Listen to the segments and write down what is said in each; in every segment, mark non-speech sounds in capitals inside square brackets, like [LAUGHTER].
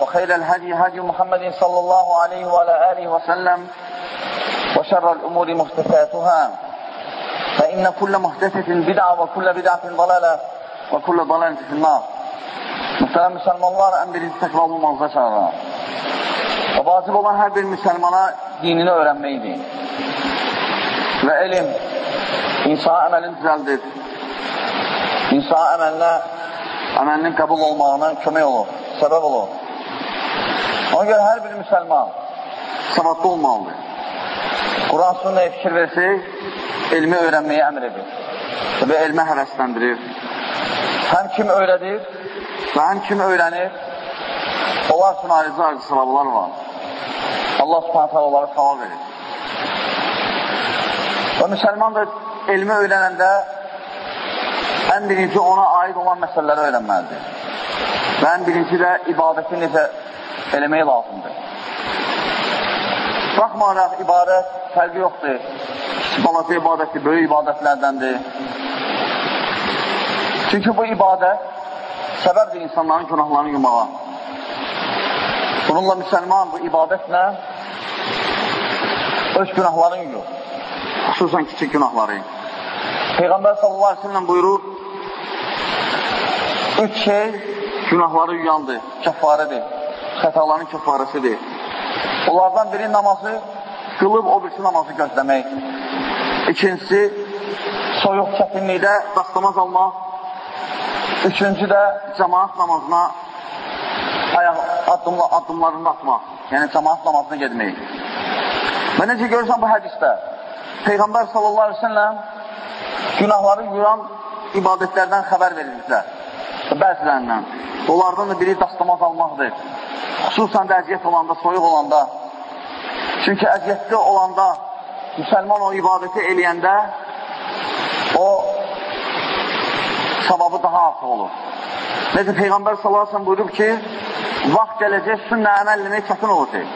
وخير الهدي هدي محمد صلى الله عليه وعلى آله وسلم وشر الأمور محدثاتها فإن كل محدثة بدعة وكل بدعة ضلالة وكل ضلالة في النار Müslüman müsəlmanlar ən birinci təqva olmamıza çağırır. Və vacib olan hər bir müsəlmana dinini öyrənməkdir. Və elm insan əməlini düzəldir. İnsan əməlinə, əməlinin qəbul olmağına kömək olur, səbəb olur. Ona görə hər bir müsəlman savadlı olmalıdır. Quran sünnəyə fikir versək, elmi öyrənməyə əmr edir və elmə həvəsləndirir. Həm kim öyrədir və həm kim öyrənir, onlar üçün ayrıca-ayrıca savablar var. Allah subhanətə onları savab verir. Və müsəlman da elmi öyrənəndə ən birinci ona aid olan məsələləri öyrənməlidir. Və ən birinci də ibadəti necə eləmək lazımdır. Baxmaraq, ibadət fərqi yoxdur. Balaca ibadəti böyük ibadətlərdəndir. Çünki bu ibadət səbəbdir insanların günahlarını yumağa. Bununla müsəlman bu ibadətlə öz günahlarını yuyur. Xüsusən kiçik günahları. Peyğəmbər sallallahu aleyhi ve sellem buyurur, üç şey günahları yuyandır, kəffarədir, xətaların kəffarəsidir. Onlardan biri namazı qılıb o birisi namazı gözləmək. İkincisi, soyuq çətinlikdə dastamaz almaq. Üçüncü də cəmaat namazına ayaq addımla, addımlarını atmaq. Yəni, cəmaat namazına gedmək. Və necə görürsən bu hədisdə? Peyğəmbər sallallahu aleyhi ve sellem günahları yuran ibadətlərdən xəbər verir bizə. Bəzilərindən. Onlardan da biri dastamaz almaqdır. Xüsusən də əziyyət olanda, soyuq olanda. Çünki əziyyətli olanda müsəlman o ibadəti eləyəndə o savabı daha artıq olur. Necə Peyğəmbər sallallahu buyurub ki, vaxt gələcək sünnə əməl eləmək çətin olacaq.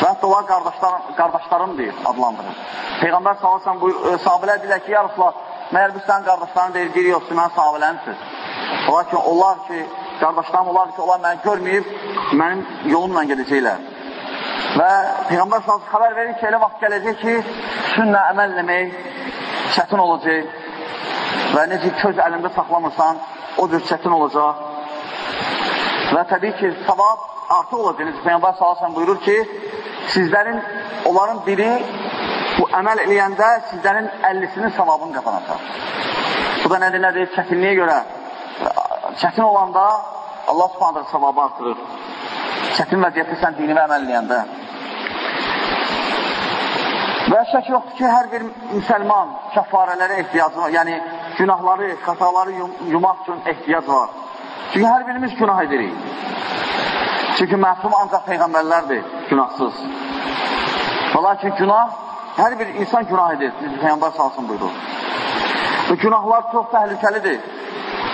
Və hətta onlar qardaşlar, qardaşlarım deyir, adlandırır. Peyğəmbər sallallahu buyur, sahabələr deyirlər ki, ya Rasulallah, məyər biz sənin qardaşların deyir, deyir, yoxsa mən sahabələrimsiz. Olar ki, onlar ki, qardaşlarım olar ki, onlar məni görməyib, mənim yolumla gedəcəklər. Və Peyğəmbər sallallahu xəbər verir ki, elə vaxt gələcək ki, sünnə əməl eləmək çətin olacaq və necə köz əlində saxlamırsan, o cür çətin olacaq. Və təbii ki, savab artıq olacaq. Necə Peyyambar salasən buyurur ki, sizlərin, onların biri bu əməl eləyəndə sizlərin 50-sinin savabını qazanacaq. Bu da nədir, nədir? Çətinliyə görə. Çətin olanda Allah subhanədə savabı artırır. Çətin vəziyyətdə sən dinimə əməl eləyəndə. Və şək yoxdur ki, hər bir müsəlman kəfarələrə ehtiyacı var. Yəni, günahları, xətaları yum yumaq üçün ehtiyac var. Çünki hər birimiz günah edirik. Çünki məsum ancaq Peyğəmbərlərdir, günahsız. Və lakin günah, hər bir insan günah edir. Peyğəmbər salsın buyurur. Bu günahlar çox təhlükəlidir.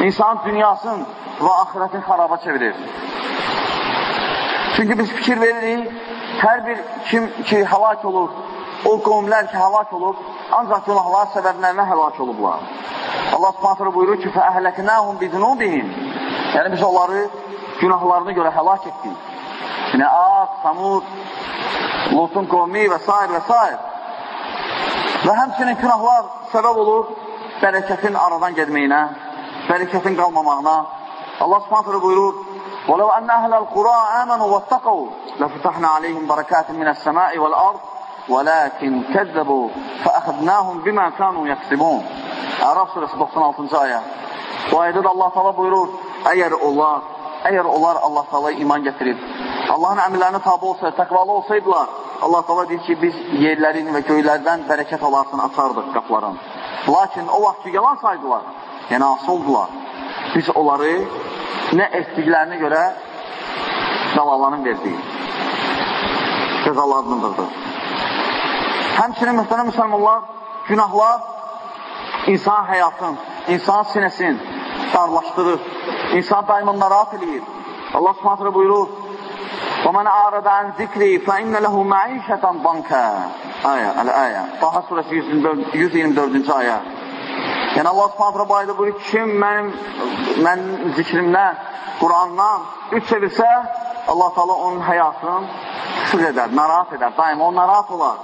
İnsanın dünyasını və axirətin xaraba çevirir. Çünki biz fikir veririk, hər bir kim ki həlak olur, o qovmlər ki həlak olub, ancaq günahlar səbəblərinə həlak olublar. Allah subhanətlə buyurur ki, فَأَهْلَكْنَاهُمْ بِذُنُوبِهِمْ Yəni, biz onları günahlarına görə həlak etdik. Yəni, Ad, Samud, Lutun qovmi və s. və s. Və həmçinin günahlar səbəb olur bərəkətin aradan gedməyinə, bərəkətin qalmamağına. Allah subhanətlə buyurur, وَلَوْ أَنَّ أَهْلَ الْقُرَىٰ آمَنُوا وَاتَّقَوْا لَفَتَحْنَا عَلَيْهِمْ بَرَكَاتٍ مِنَ السَّمَاءِ وَالْأَرْضِ وَلَكِنْ كَذَّبُوا فَأَخَذْنَاهُمْ بِمَا كَانُوا يَكْسِبُونَ Ərəb surəsi 96-cı ayə. Bu ayədə də Allah Taala buyurur: Əgər onlar, əgər onlar Allah Taala iman gətirib, Allahın əmrlərinə tabe olsa, təqvalı olsaydılar, Allah Taala deyir ki, biz yerlərin və göylərdən bərəkət alarsın, açardıq qapıların. Lakin o vaxt ki, yalan saydılar, yəni asıl oldular. Biz onları nə etdiklərinə görə cəzalarını verdik. Cəzalarındırdı. Həmçinin mühtərəm müsəlmanlar, günahlar insan həyatın, insan sinəsin darlaşdırır, insan daima narahat edir. Allah subhanətlə buyurur, وَمَنْ أَعْرَضَ عَنْ ذِكْرِي فَإِنَّ لَهُ مَعِيشَةً ضَنْكَ Ayə, əl-əyə. Taha surəsi 124-cü ayə. Yəni Allah subhanətlə bu ayda buyurur, kim mənim, mənim zikrimdən, Qurandan üç çevirsə, Allah taala onun həyatını sıx edər, narahat edər, daim o narahat olar.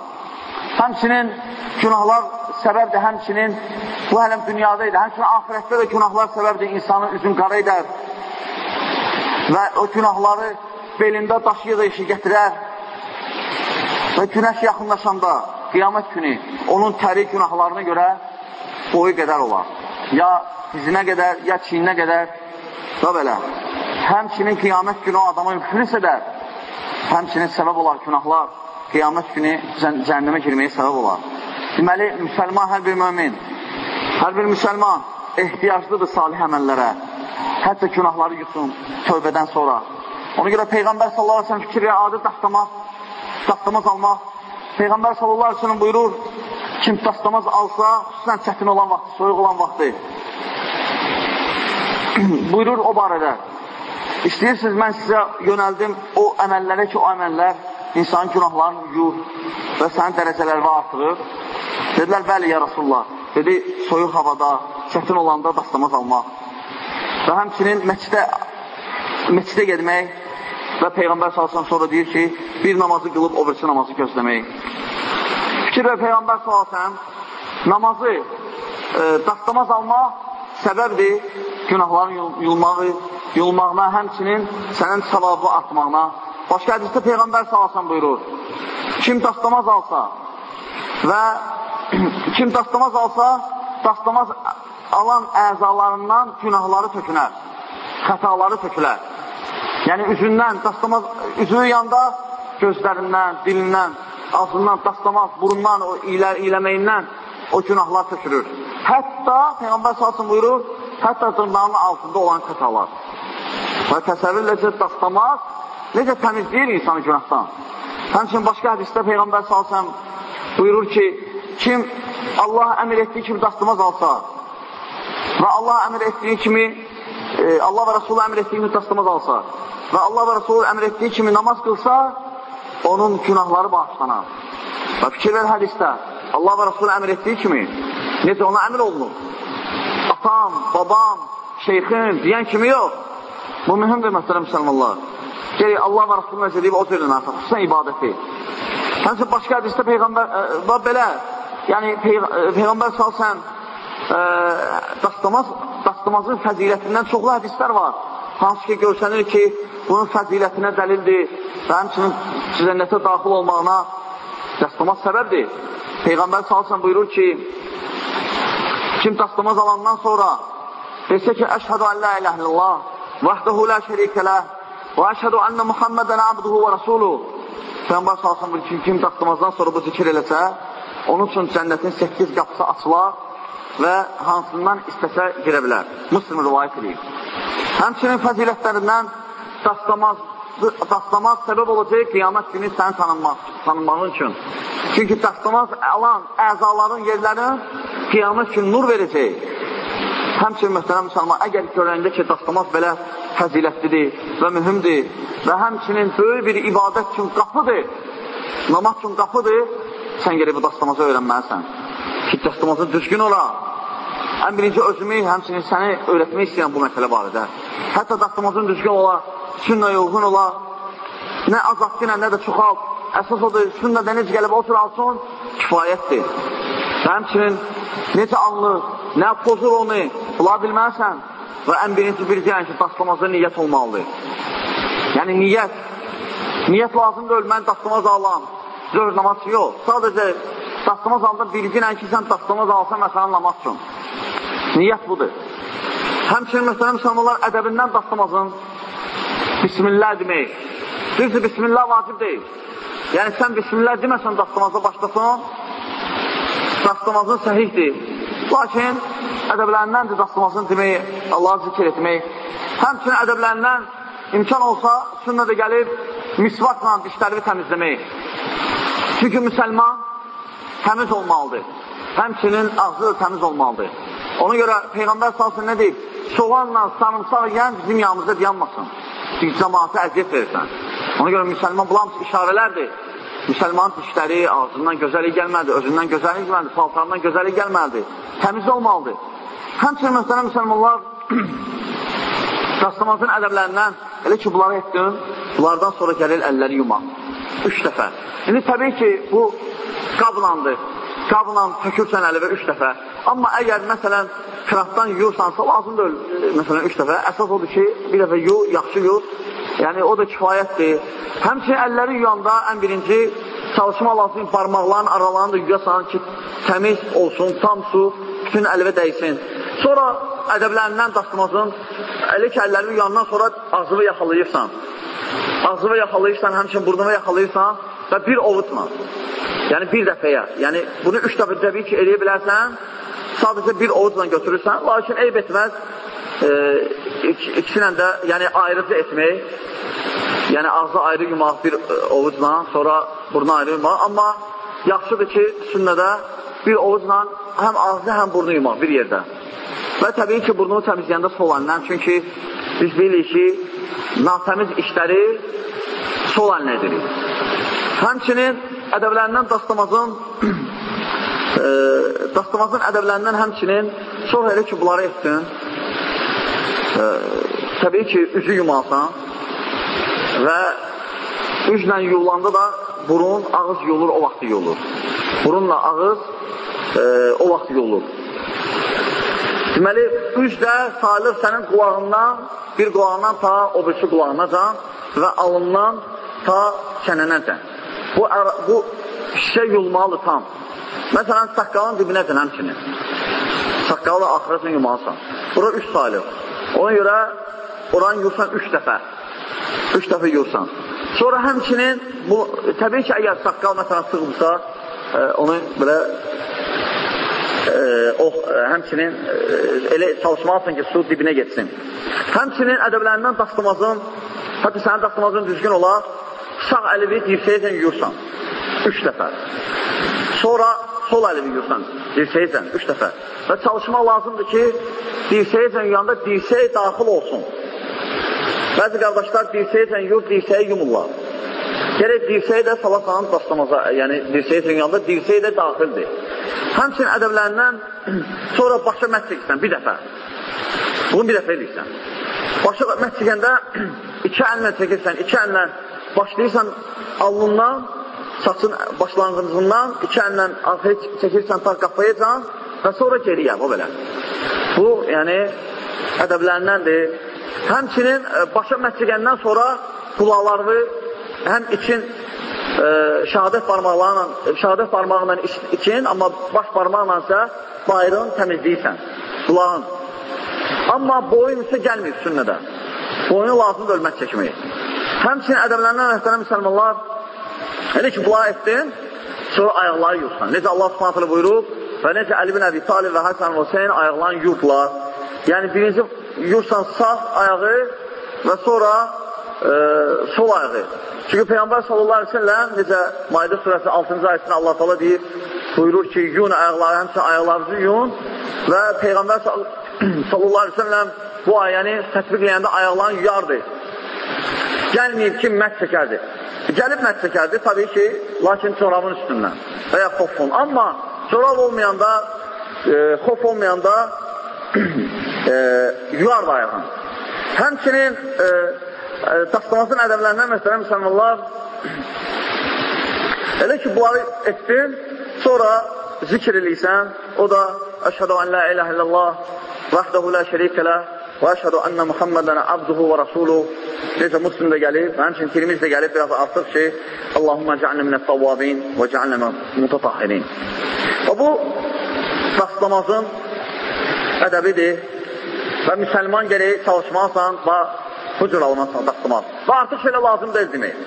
Həmçinin günahlar səbəbdir, həmçinin bu hələm dünyada idi, həmçinin ahirətdə də günahlar səbəbdir, insanın üzün qara edər və o günahları belində daşıya işi gətirər və günəş yaxınlaşanda, qiyamət günü, onun təri günahlarına görə boyu qədər olar. Ya dizinə qədər, ya çiyinə qədər və belə. Həmçinin qiyamət günü adama müflis edər. Həmçinin səbəb olar günahlar qiyamət günü cəhənnəmə girməyə səbəb olar. Deməli, müsəlman hər bir mömin, hər bir müsəlman ehtiyaclıdır salih əməllərə. Hətta günahları yutsun tövbədən sonra. Ona görə Peyğəmbər sallallahu aleyhi ve sellem fikir adı dastamaz, dastamaz almaq. Peyğəmbər sallallahu aleyhi ve sellem buyurur, kim dastamaz alsa, xüsusən çətin olan vaxtı, soyuq olan vaxtı. [CLEARS THROAT] buyurur o barədə. İstəyirsiniz, mən sizə yönəldim o əməllərə ki, o əməllər insanın günahlarını yuyur və sənin dərəcələri artırır. Dedilər, bəli, ya Rasulullah. Dedi, soyuq havada, çətin olanda dastamaz almaq. Və həmçinin məscidə, məscidə gedmək və Peyğəmbər salsan sonra deyir ki, bir namazı qılıb o birisi namazı gözləmək. Fikir və Peyğəmbər salsan namazı e, dastamaz almaq səbəbdir günahların yulmağı, yulmağına, həmçinin sənin savabı artmağına. Başqa hədisdə Peyğəmbər salsan buyurur, kim dastamaz alsa və [CLEARS THROAT] kim dastamaz alsa, dastamaz alan əzalarından günahları tökünər, xətaları tökülər. Yəni, üzündən, dastamaz, üzüyü yanda gözlərindən, dilindən, ağzından, dastamaz, burundan, o ilə, iləməyindən o günahlar tökülür. Hətta, Peyğəmbər salsın buyurur, hətta dırnağının altında olan xətalar. Və təsəvvürləcə dastamaz necə təmizləyir insanı günahdan. Həmçin başqa hədisdə Peyğəmbər salsın buyurur ki, kim Allah əmr etdiyi kimi dastamaz alsa və Allah əmr etdiyi kimi e, Allah və Rasulü əmr etdiyi kimi dastamaz alsa və Allah və Rasulü əmr etdiyi kimi namaz qılsa, onun günahları bağışlanar. Və fikir ver hədistə, Allah və Rasulü əmr etdiyi kimi necə ona əmr olunur? Atam, babam, şeyxin, deyən kimi yox. Bu mühümdür, məsələn, müsəlmanlar. Gəlir, Allah və Rasulü necə deyib, o cürün artıq, xüsusən ibadəti. Həmçə başqa hədisdə Peyğəmbər, e, belə, yəni Peyğ Peyğəmbər salsən e, dastamaz, dastamazın fəzilətindən çoxlu hədislər var. Hansı ki, görsənir ki, bunun fəzilətinə dəlildir və həmçinin cənnətə daxil olmağına dastamaz səbəbdir. Peyğəmbər salsan buyurur ki, kim dastamaz alandan sonra desə ki, əşhədu ən la iləh illallah, vəhdəhu la şərikələ və əşhədu ənə Muhammədən abduhu və rasuluhu Peyğəmbər salsan buyurur ki, kim dastamazdan sonra bu zikir eləsə, Onun üçün cənnətin 8 qapısı açılar və hansından istəsə girə bilər. Müslim rivayət edir. Həmçinin fəzilətlərindən dastamaz, dastamaz səbəb olacaq qiyamət günü səni tanınmaq, tanınmağın üçün. Çünki dastamaz alan əzaların yerlərini qiyamət günü nur verəcək. Həmçinin mühtərəm müsəlman, əgər görəndə ki, dastamaz belə fəzilətlidir və mühümdir və həmçinin böyük bir ibadət üçün qapıdır, namaz üçün qapıdır, sən gerək bu dastamazı öyrənməlisən. Ki, dastamazı düzgün ola. Ən birinci özümü, həmçinin səni öyrətmək istəyən bu məsələ barədə. Hətta dastamazın düzgün ola, sünnə uyğun ola, nə azaltqinə, nə də çoxalt. Əsas odur, sünnədə necə gəlib otur alsın, kifayətdir. Və həmçinin necə anlıq, nə pozur onu, bula bilməlisən. və ən birinci bir deyən ki, dastamazda niyyət olmalıdır. Yəni, niyyət. Niyyət lazım deyil, mən dastamaz alam, zöhr namaz yox. Sadəcə dastamaz aldan bilginən ki, sən dastamaz alsan, məsələn, namaz üçün. Niyyət budur. Həmçinin, məsələn, müsəlmanlar ədəbindən dastamazın Bismillah demək. Düzdür, Bismillah vacib deyil. Yəni, sən Bismillah deməsən dastamazda başlasan, dastamazın səhihdir. Lakin ədəblərindəndir dastamazın demək, Allahı zikr etmək. Həmçinin ədəblərindən imkan olsa, sünnədə gəlib misvakla dişlərini təmizləmək. Çünki müsəlman təmiz olmalıdır. Həmçinin ağzı da təmiz olmalıdır. Ona görə Peyğəmbər salsın nə deyib? Soğanla sarımsaq yən bizim yanımızda dayanmasın. Çünki cəmaatı əziyyət verirsən. Ona görə müsəlman bulan işarələrdir. Müsəlmanın dişləri ağzından gözəlik gəlməlidir, özündən gözəlik gəlməlidir, paltarından gözəlik gəlməlidir, təmiz olmalıdır. Həmçinin məsələn, müsəlmanlar [CLEARS THROAT] rastlamazın ədəblərindən elə ki, bunları etdin, bunlardan sonra gəlir əlləri yumaq. Üç dəfə. İndi təbii ki, bu qablandır. Qabla tökürsən əli və üç dəfə. Amma əgər, məsələn, kıraqdan yuyursansa, lazım deyil, məsələn, üç dəfə. Əsas odur ki, bir dəfə yu, yaxşı yu. Yəni, o da kifayətdir. Həmçinin əlləri yuyanda ən birinci çalışma lazım, barmaqların aralarını da yuyasan ki, təmiz olsun, tam su bütün əlvə dəysin. Sonra ədəblərindən dastamazın, elə ki, əllərini yuyandan sonra ağzını yaxalayırsan. Ağzını yaxalayırsan, həmçinin burnunu yaxalayırsan və bir ovutma. Yəni, bir dəfəyə. Yəni, bunu üç dəfə təbii ki, eləyə bilərsən, sadəcə bir ovuzla götürürsən, lakin eyb etməz, e, ik ikisinə də yəni ayrıcı etmək, yəni ağzı ayrı yumaq bir e, ovuzla, sonra burnu ayrı yumaq, amma yaxşıdır ki, sünnədə bir ovuzla həm ağzı, həm burnu yumaq bir yerdə. Və təbii ki, burnunu təmizləyəndə sol əlindən, çünki biz bilirik ki, natəmiz işləri sol əlinə edirik. Həmçinin ədəblərindən dastamazın e, dastamazın ədəblərindən həmçinin çox elə ki, bunları etdin, e, təbii ki, üzü yumasan və üzlə yuyulanda da burun, ağız yolur, o vaxt yolur. Burunla ağız e, o vaxt yolur. Deməli, üz də sayılır sənin qulağından, bir qulağından ta o birisi qulağınacan və alından ta çənənəcən. Bu, bu şişə yulmalı tam. Məsələn, saqqalın dibinəcən həmçinin. Saqqalı axırasını yumalısan. Bura üç sayılır. Ona görə oranı yursan üç dəfə. Üç dəfə yursan. Sonra həmçinin, bu, təbii ki, əgər saqqal məsələn sığmısa, e, onu belə e, o, e, həmçinin e, elə çalışmalısın ki, su dibinə getsin. Həmçinin ədəblərindən dastamazın, hətta sənin dastamazın düzgün olar, sağ əlivi dirsəyəcən yuyursan, üç dəfə. Sonra sol əlivi yuyursan, dirsəyəcən, üç dəfə. Və çalışmaq lazımdır ki, dirsəyəcən yuyanda dirsəyə daxil olsun. Bəzi qardaşlar dirsəyəcən yuyur, dirsəyə yumurlar. Gerək dirsəyə də salasan dastamaza, yəni dirsəyə yuyanda dirsəyə də daxildir. Həmçin ədəblərindən [CLEARS THROAT] sonra başa məhz çəkirsən bir dəfə. Bunu bir dəfə edirsən. Başa məhz çəkəndə [CLEARS THROAT] iki əllə çəkirsən, iki əllə başlayırsan alnından, saçın başlanğıcından, iki əllə arxaya çəkirsən ta qapayacan və sonra geriyə, o belə. Bu, yəni, ədəblərindəndir. Həmçinin e, başa məhcəgəndən sonra qulaqlarını həm için e, şəhadət parmaqlarla, şəhadət parmağıyla için, amma baş parmaqla isə bayrağın təmizləyirsən, qulağın. Amma boyun isə gəlmir sünnədə. Boyunu lazımdır ölmək çəkmək. Həmçinin ədəblərindən məhsənə müsəlmanlar, elə ki, bula etdin, sonra ayaqları yursan. Necə Allah subhanətlə buyurub, və necə Əli bin Əbi Talib və Həsən Hüseyin ayaqlarını yurtlar. Yəni, birinci yursan sağ ayağı və sonra e, sol ayağı. Çünki Peyğəmbər sallallahu aleyhi ve selləm necə Maidə surəsi 6-cı ayəsində Allah tala deyir, buyurur ki, yun ayaqları, həmçə ayaqlarınızı yun və Peyğəmbər [CLEARS THROAT] sallallahu aleyhi ve selləm bu ayəni tətbiq edəndə ayaqlarını yuyardı. Gəlməyib ki, mət çəkərdi. Gəlib mət çəkərdi, tabii ki, lakin çorabın üstündən və ya xofun. Amma çorab olmayanda, e, xof olmayanda [CLEARS THROAT] e, yuyardı ayağını. Həmçinin e, e, dastamasın ədəblərindən məsələn, müsəlmanlar [CLEARS THROAT] elə ki, bunları etdin, sonra zikr eləysən, o da əşhədə ən la ilahe illallah, vəhdəhu la şərikələ və əşhədu ənə Muhammedən abduhu və rasuluhu necə muslimdə gəlib, həmçin tirimiz də gəlib biraz artıq ki, Allahumma cəalni minət tavvabin və cəalni mutatahhirin. Və bu dastamazın ədəbidir və müsəlman gərək çalışmalısan və bu cür almalısan dastamaz. Və artıq şeylə lazım deyil demək.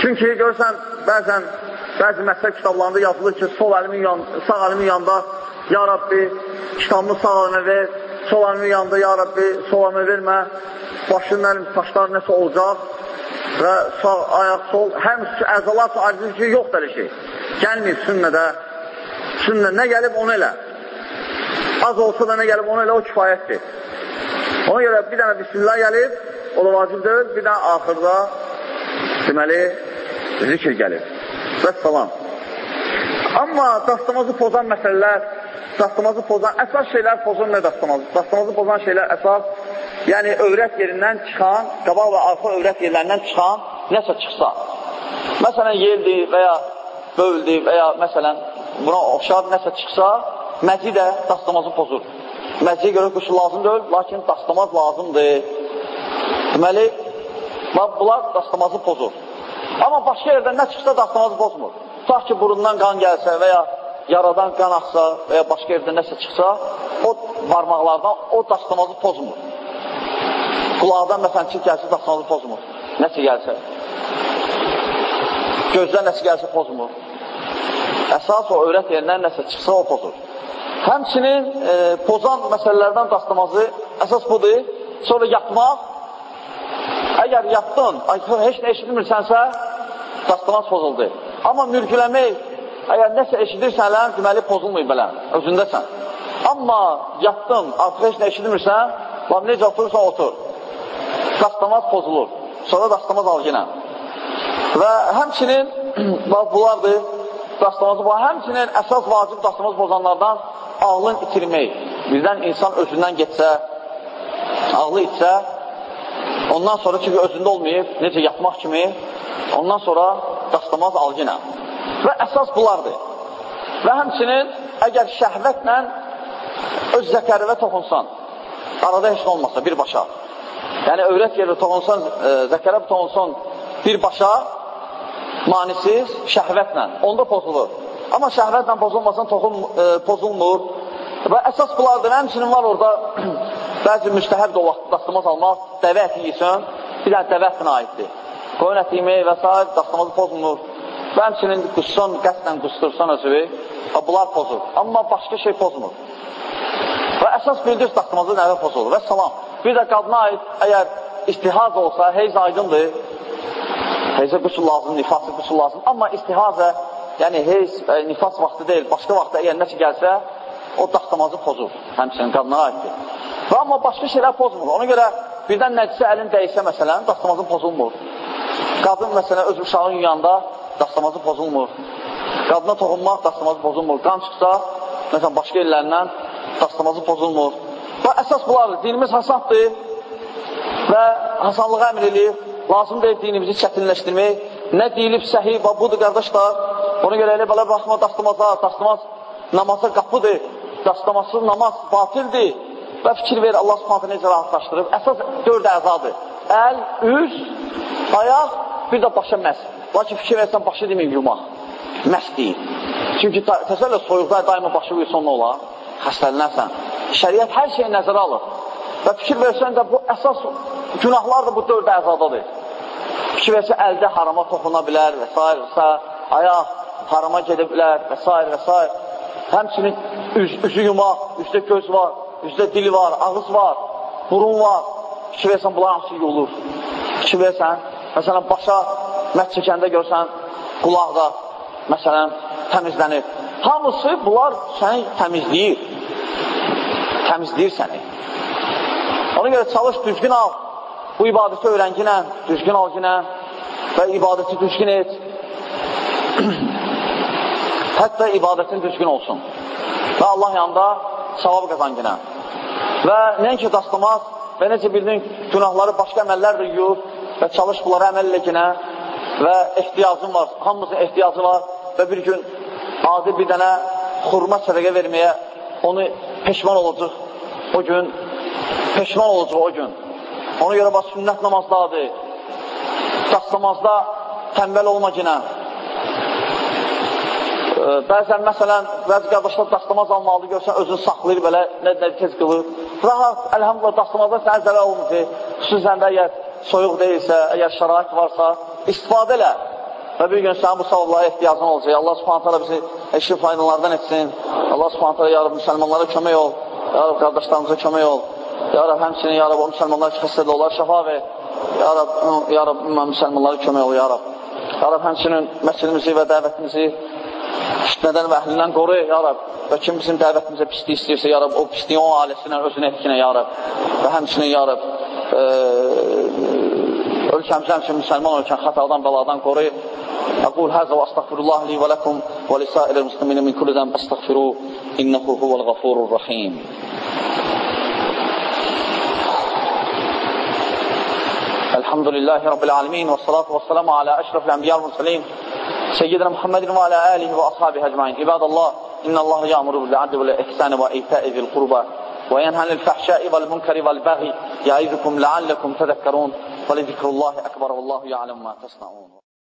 Çünki görsən, bəzən bəzi məsələ kitablarında yazılır ki, sol əlimin yan, sağ əlimin yanında Ya Rabbi, kitabımı sağ əlimə ver, sol əlimin yanında Ya Rabbi, sol əlimə vermə, başının əlim, saçlar nəsə olacaq və sağ ayaq, sol, həm əzalar aciz ki, yoxdur elə şey. Gəlməyib sünnədə, sünnə nə gəlib onu elə. Az olsa da nə gəlib onu elə o kifayətdir. Ona görə bir dənə bismillah gəlib, o da vacib deyil, bir dənə axırda deməli, zikr gəlib. Və salam. Amma dastamazı pozan məsələlər, dastamazı pozan, əsas şeylər pozun nə dastamazı? Dastamazı pozan şeylər əsas, yəni övrət yerindən çıxan, qabaq və arxa övrət yerlərindən çıxan nəsə çıxsa. Məsələn, yeldi və ya böldü və ya məsələn, buna oxşar nəsə çıxsa, məci də dastamazı pozur. Məciyə görə quşu lazım deyil, lakin dastamaz lazımdır. Deməli, bunlar dastamazı pozur. Amma başqa yerdən nə çıxsa dastamazı pozmur. Tutaq ki, burundan qan gəlsə və ya yaradan qan axsa və ya başqa yerdən nəsə çıxsa, o barmaqlardan o dastamazı pozmur. Qulaqdan məsələn çil gəlsə, dastamazı pozmur. Nəsə gəlsə. Gözdən nəsə gəlsə, pozmur. Əsas o öyrət yerindən nəsə çıxsa, o pozur. Həmçinin e, pozan məsələlərdən dastamazı əsas budur. Sonra yatmaq. Əgər yatdın, heç nə eşitmirsənsə, dastamaz pozuldu. Amma mürgüləmək, əgər nəsə eşidirsən, deməli pozulmayıb belə, özündəsən. Amma yatdın, artıq heç nə eşitmirsən, bax necə oturursan, otur. Dastamaz pozulur. Sonra dastamaz al yenə. Və həmçinin, [CLEARS THROAT] bunlardır, dastamazı bu. Həmçinin əsas vacib dastamaz pozanlardan ağlın itirmək. Birdən insan özündən getsə, ağlı itsə, ondan sonra çünki özündə olmayıb, necə yatmaq kimi, ondan sonra dastamaz al yenə. Və əsas bunlardır. Və həmçinin, əgər şəhvətlə öz zəkərivə toxunsan, arada heç nə olmasa, birbaşa. Yəni, övrət yeri toxunsan, e, zəkərə toxunsan birbaşa, manisiz, şəhvətlə, onda pozulur. Amma şəhvətlə pozulmasan, toxun, e, pozulmur. Və əsas bunlardır, həmçinin var orada [CLEARS THROAT] bəzi müstəhəb də dastamaz almaq, dəvə əti yiysən, bir dənə dəvə ətinə aiddir. Qoyun əti yemək və s. dastamazı pozulmur. Və həmçinin qussan, qəsdən qustursan özü, bunlar pozur. Amma başqa şey pozmur. Və əsas bildir dastamazı nəvə pozulur. Və salam. Bir də qadına aid, əgər istihaz olsa, heyz aydındır, heyzə qusul lazım, nifası qusul lazım. Amma istihazə, yəni heyz, e, nifas vaxtı deyil, başqa vaxtda əgər nəsə gəlsə, o dastamazı pozur. Həmçinin qadına aiddir. Və amma başqa şeylər pozmur. Ona görə birdən nəcisə əlin dəysə, məsələn, dastamazın pozulmur. Qadın, məsələn, öz uşağın yuyanda dastamazı pozulmur. Qadına toxunmaq dastamazı pozulmur. Qan çıxsa, məsələn, başqa yerlərindən dastamazı pozulmur. Və əsas bunlardır. Dinimiz hasandır və hasanlığı əmr edir. Lazım deyil dinimizi çətinləşdirmək. Nə deyilib səhi və budur, qardaşlar. Ona görə elə belə baxma dastamaza, dastamaz namaza qapıdır. Dastamasız namaz batildir. Və fikir ver, Allah subhanətə necə rahatlaşdırıb. Əsas dörd əzadır. Əl, üz, ayaq, bir də başa məhz. Lakin fikir versən, başı deməyim yumaq. Məhz deyil. Çünki təsəllə soyuqda daima başı uyusun nə olar? Xəstələnərsən. Şəriət hər şeyi nəzərə alır. Və fikir versən də bu əsas günahlar da bu dörd əzadadır. Fikir versə əldə harama toxuna bilər və s. və s. Ayaq harama gedə bilər və s. və s. Həmçinin üz, üzü yumaq, üzdə göz var, üzdə dil var, ağız var, burun var. Fikir versən, bunlar hamısı yolur. Fikir versən, məsələn, başa məhz çəkəndə görsən, qulaqda, məsələn, təmizlənir. Hamısı bunlar səni təmizləyir. Təmizləyir səni. Ona görə çalış, düzgün al. Bu ibadəti öyrənginə, düzgün al ginə və ibadəti düzgün et. [CLEARS THROAT] Hətta ibadətin düzgün olsun. Və Allah yanında savab qazan ginə. Və nəinki dastamaz və necə bildin, günahları başqa əməllər də yuyur və çalış bunlara əməl eləginə və ehtiyacın var, hamımızın ehtiyacı var və bir gün adi bir dənə xurma sədəqə verməyə onu peşman olacaq. O gün peşman olacaq o gün. Ona görə bax, sünnət namazdadır. Dastamazda tənbəl olma ginə. Bəzən, məsələn, bəzi qardaşlar dastamaz almalıdır, görsən, özünü saxlayır belə, nə, nə tez qılır. Rahat, əlhamdülillah, dastamazda sənə zərər olmur. Xüsusən də əgər soyuq deyilsə, əgər şərait varsa, istifadə elə. Və bir gün sənin bu savablara ehtiyacın olacaq. Allah subhanət hala bizi eşi faydalardan etsin. Allah subhanət hala yarab müsəlmanlara kömək ol. Yarab qardaşlarımıza kömək ol. Yarab həmçinin yarab o müsəlmanlar ki, xəstədə olar, şəfa ver. Yarab, yarab müsəlmanlara kömək ol, yarab. Yarab həmçinin məsəlimizi və dəvətimizi fitnədən və əhlindən qoru, ya Rab. Və kim bizim dəvətimizə pislik istəyirsə, ya Rab, o pisliyi o ailəsindən özünə etkinə, ya Rab. Və həmçinin, ya Rab, e, ölkəmizə həmçinin müsəlman ölkən xətadan, bəladan qoru. أقول هذا وأستغفر الله لي ولكم ولسائر المسلمين من كل ذنب أستغفروه. إنه هو الغفور الرحيم. الحمد لله رب العالمين والصلاة والسلام على أشرف الأنبياء والمرسلين سيدنا محمد وعلى آله وأصحابه أجمعين. عباد الله إن الله يأمر بالعدل والإحسان وإيتاء ذي القربى وينهى عن الفحشاء والمنكر والبغي يعظكم لعلكم تذكرون. ولذكر الله أكبر والله يعلم ما تصنعون.